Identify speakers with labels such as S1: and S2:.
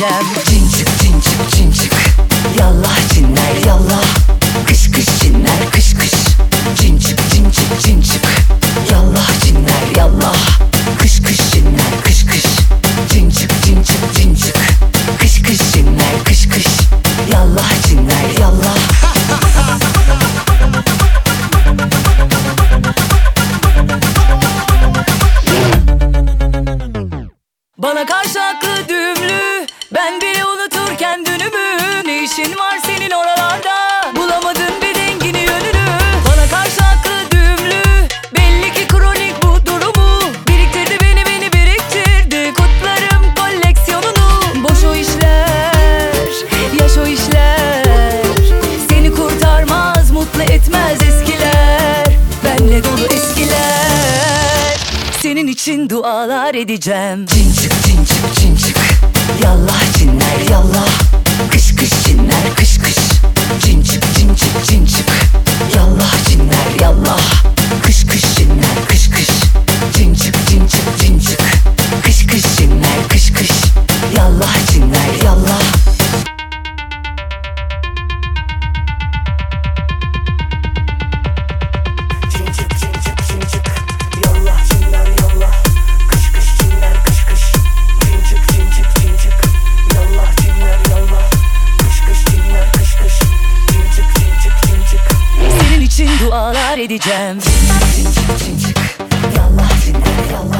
S1: gideceğim Cincik cincik cincik Yallah cinler yallah. Kış kış cinler kış kış. Cincik cincik cincik Yallah cinler yallah. Kış kış cinler kış kış. Cincik cincik cincik Kış kış cinler kış kış. Yallah cinler yallah. Bana karşı haklı düğüm. Ben bile unuturken dünümü Ne işin var senin oralarda. Bulamadın bir dengini yönünü. Bana karşı aklı düğümlü. Belli ki kronik bu durumu. Biriktirdi beni beni biriktirdi Kutlarım koleksiyonunu. Boş o işler Yaş o işler. Seni kurtarmaz mutlu etmez eskiler. Benle dolu eskiler. Senin için dualar edeceğim. Cin Yallah cinler yallah. Kış kış cinler dualar edeceğim. Cin cin çık cin çık. Yallah cinler yallah